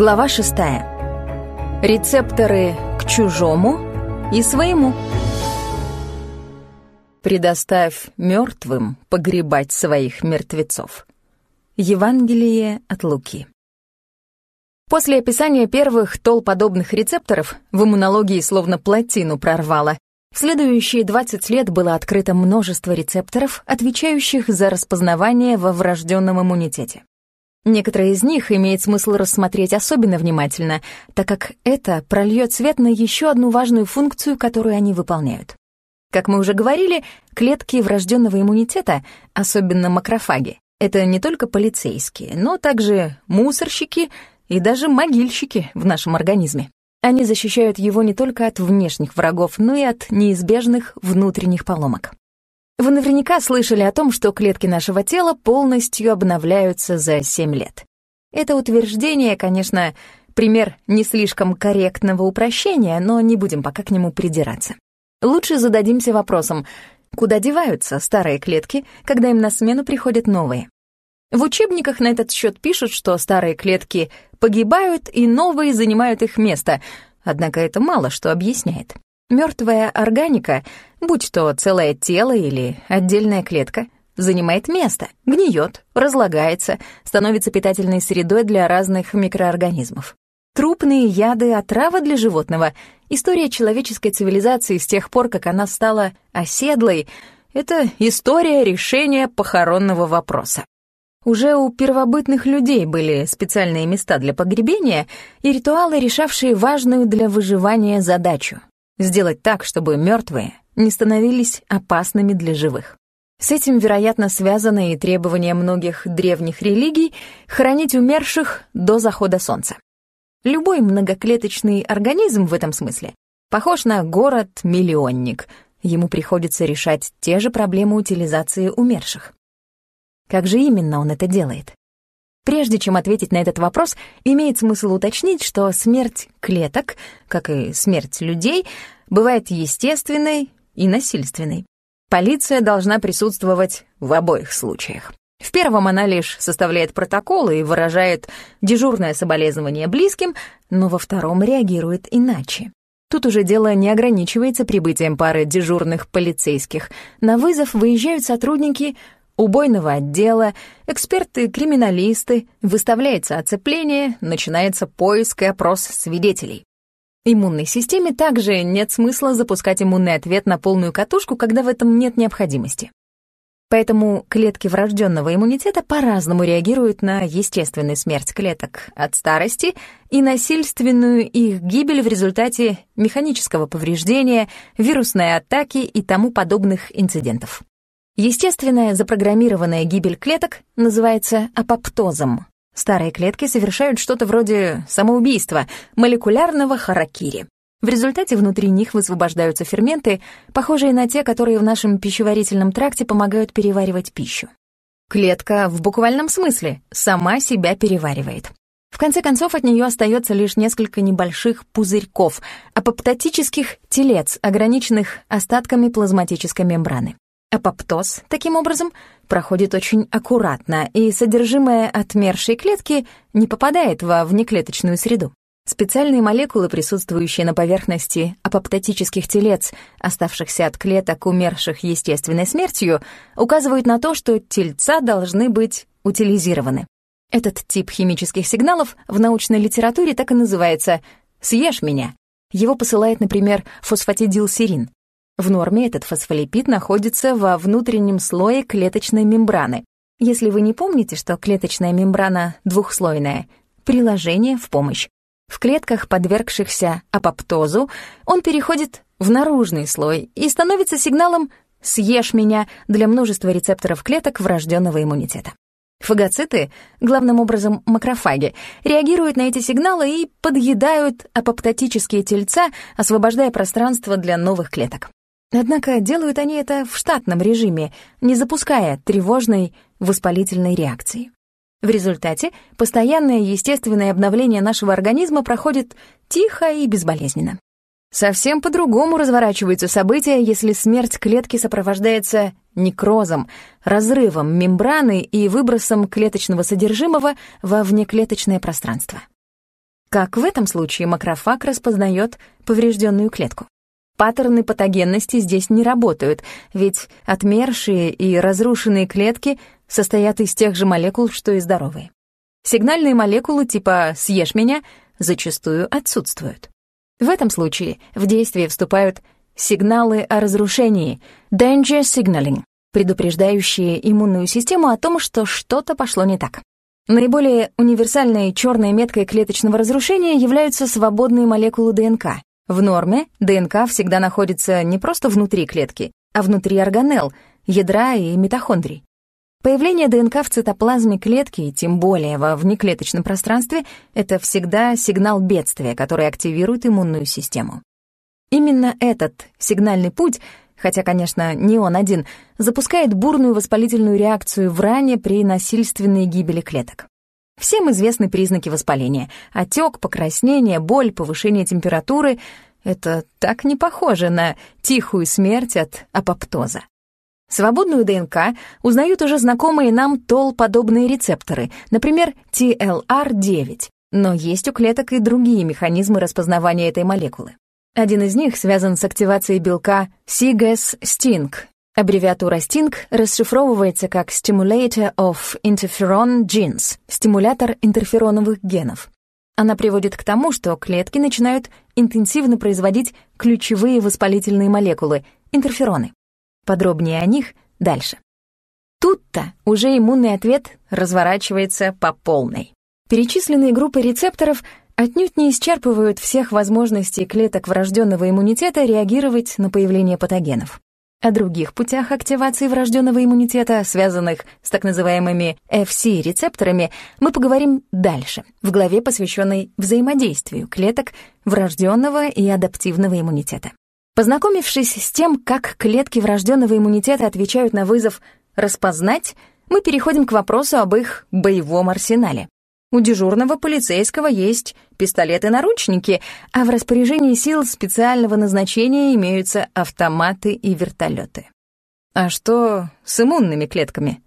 Глава шестая. Рецепторы к чужому и своему. Предоставь мертвым погребать своих мертвецов. Евангелие от Луки. После описания первых толподобных рецепторов в иммунологии словно плотину прорвало. В следующие 20 лет было открыто множество рецепторов, отвечающих за распознавание во врожденном иммунитете. Некоторые из них имеет смысл рассмотреть особенно внимательно, так как это прольет свет на еще одну важную функцию, которую они выполняют. Как мы уже говорили, клетки врожденного иммунитета, особенно макрофаги, это не только полицейские, но также мусорщики и даже могильщики в нашем организме. Они защищают его не только от внешних врагов, но и от неизбежных внутренних поломок. Вы наверняка слышали о том, что клетки нашего тела полностью обновляются за 7 лет. Это утверждение, конечно, пример не слишком корректного упрощения, но не будем пока к нему придираться. Лучше зададимся вопросом, куда деваются старые клетки, когда им на смену приходят новые? В учебниках на этот счет пишут, что старые клетки погибают и новые занимают их место, однако это мало что объясняет. Мертвая органика, будь то целое тело или отдельная клетка, занимает место, гниет, разлагается, становится питательной средой для разных микроорганизмов. Трупные яды — отрава для животного. История человеческой цивилизации с тех пор, как она стала оседлой — это история решения похоронного вопроса. Уже у первобытных людей были специальные места для погребения и ритуалы, решавшие важную для выживания задачу Сделать так, чтобы мертвые не становились опасными для живых. С этим, вероятно, связано и требование многих древних религий хранить умерших до захода солнца. Любой многоклеточный организм в этом смысле похож на город-миллионник. Ему приходится решать те же проблемы утилизации умерших. Как же именно он это делает? Прежде чем ответить на этот вопрос, имеет смысл уточнить, что смерть клеток, как и смерть людей, бывает естественной и насильственной. Полиция должна присутствовать в обоих случаях. В первом она лишь составляет протоколы и выражает дежурное соболезнование близким, но во втором реагирует иначе. Тут уже дело не ограничивается прибытием пары дежурных полицейских. На вызов выезжают сотрудники убойного отдела, эксперты-криминалисты, выставляется оцепление, начинается поиск и опрос свидетелей. Иммунной системе также нет смысла запускать иммунный ответ на полную катушку, когда в этом нет необходимости. Поэтому клетки врожденного иммунитета по-разному реагируют на естественную смерть клеток от старости и насильственную их гибель в результате механического повреждения, вирусной атаки и тому подобных инцидентов. Естественная запрограммированная гибель клеток называется апоптозом. Старые клетки совершают что-то вроде самоубийства, молекулярного харакири. В результате внутри них высвобождаются ферменты, похожие на те, которые в нашем пищеварительном тракте помогают переваривать пищу. Клетка в буквальном смысле сама себя переваривает. В конце концов, от нее остается лишь несколько небольших пузырьков, апоптотических телец, ограниченных остатками плазматической мембраны. Апоптоз, таким образом, проходит очень аккуратно, и содержимое отмершей клетки не попадает во внеклеточную среду. Специальные молекулы, присутствующие на поверхности апоптотических телец, оставшихся от клеток, умерших естественной смертью, указывают на то, что тельца должны быть утилизированы. Этот тип химических сигналов в научной литературе так и называется «съешь меня». Его посылает, например, фосфатидилсерин. В норме этот фосфолипид находится во внутреннем слое клеточной мембраны. Если вы не помните, что клеточная мембрана двухслойная, приложение в помощь. В клетках, подвергшихся апоптозу, он переходит в наружный слой и становится сигналом «съешь меня» для множества рецепторов клеток врожденного иммунитета. Фагоциты, главным образом макрофаги, реагируют на эти сигналы и подъедают апоптотические тельца, освобождая пространство для новых клеток. Однако делают они это в штатном режиме, не запуская тревожной воспалительной реакции. В результате постоянное естественное обновление нашего организма проходит тихо и безболезненно. Совсем по-другому разворачиваются события, если смерть клетки сопровождается некрозом, разрывом мембраны и выбросом клеточного содержимого во внеклеточное пространство. Как в этом случае макрофаг распознает поврежденную клетку? Паттерны патогенности здесь не работают, ведь отмершие и разрушенные клетки состоят из тех же молекул, что и здоровые. Сигнальные молекулы типа «съешь меня» зачастую отсутствуют. В этом случае в действие вступают сигналы о разрушении danger signaling, предупреждающие иммунную систему о том, что что-то пошло не так. Наиболее универсальной черной меткой клеточного разрушения являются свободные молекулы ДНК. В норме ДНК всегда находится не просто внутри клетки, а внутри органелл, ядра и митохондрий. Появление ДНК в цитоплазме клетки, и тем более во внеклеточном пространстве, это всегда сигнал бедствия, который активирует иммунную систему. Именно этот сигнальный путь, хотя, конечно, не он один, запускает бурную воспалительную реакцию в ране при насильственной гибели клеток. Всем известны признаки воспаления — отек, покраснение, боль, повышение температуры — это так не похоже на тихую смерть от апоптоза. Свободную ДНК узнают уже знакомые нам ТОЛ-подобные рецепторы, например, TLR9, но есть у клеток и другие механизмы распознавания этой молекулы. Один из них связан с активацией белка SIGAS-STING. Аббревиатура STING расшифровывается как Stimulator of Interferon Genes — стимулятор интерфероновых генов. Она приводит к тому, что клетки начинают интенсивно производить ключевые воспалительные молекулы — интерфероны. Подробнее о них дальше. Тут-то уже иммунный ответ разворачивается по полной. Перечисленные группы рецепторов отнюдь не исчерпывают всех возможностей клеток врожденного иммунитета реагировать на появление патогенов. О других путях активации врожденного иммунитета, связанных с так называемыми FC-рецепторами, мы поговорим дальше, в главе, посвященной взаимодействию клеток врожденного и адаптивного иммунитета. Познакомившись с тем, как клетки врожденного иммунитета отвечают на вызов «распознать», мы переходим к вопросу об их боевом арсенале. У дежурного полицейского есть пистолеты-наручники, а в распоряжении сил специального назначения имеются автоматы и вертолеты. А что с иммунными клетками?